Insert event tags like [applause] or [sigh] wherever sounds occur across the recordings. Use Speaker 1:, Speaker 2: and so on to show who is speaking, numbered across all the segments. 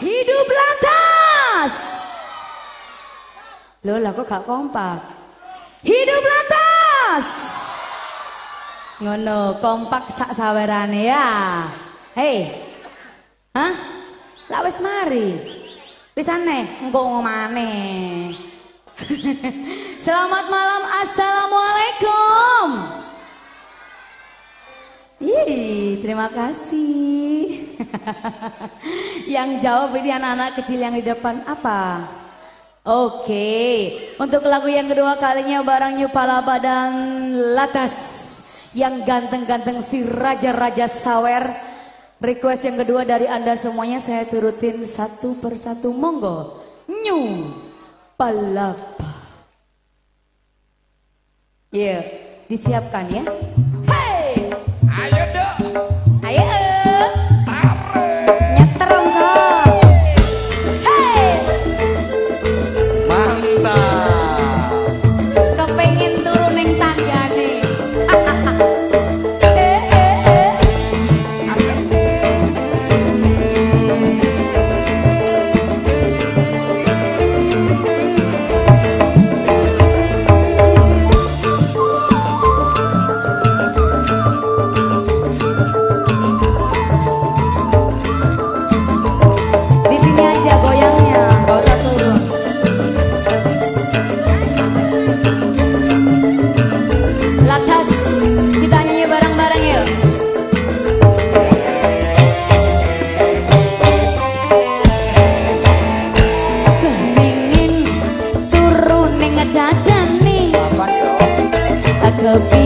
Speaker 1: Hidup lantas. Loh lah kok gak kompak. Hidup lantas. Ngono, kompak sak sawerane ya. Hei. Hah? Lah wis mari. Wis aneh, engko ngomane. [laughs] Selamat malam, Assalamualaikum. Ih, terima kasih. [laughs] yang jawab ini anak-anak kecil yang di depan apa? Oke, untuk lagu yang kedua kalinya barang Nyupalaba dan Latas yang ganteng-ganteng si Raja-Raja Sawer. Request yang kedua dari Anda semuanya saya turutin satu persatu. Monggo, New Palapa. Iya, yeah, disiapkan ya. to be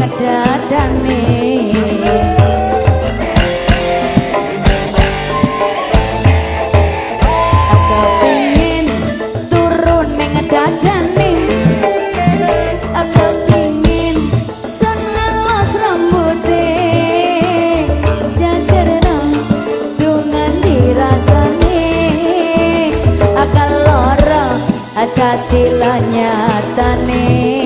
Speaker 1: kedadane aku pengin turun ning dadane aku pengin sengalas rambute. Jajar rong dungan dirasani. Akal lara akatilah nyatane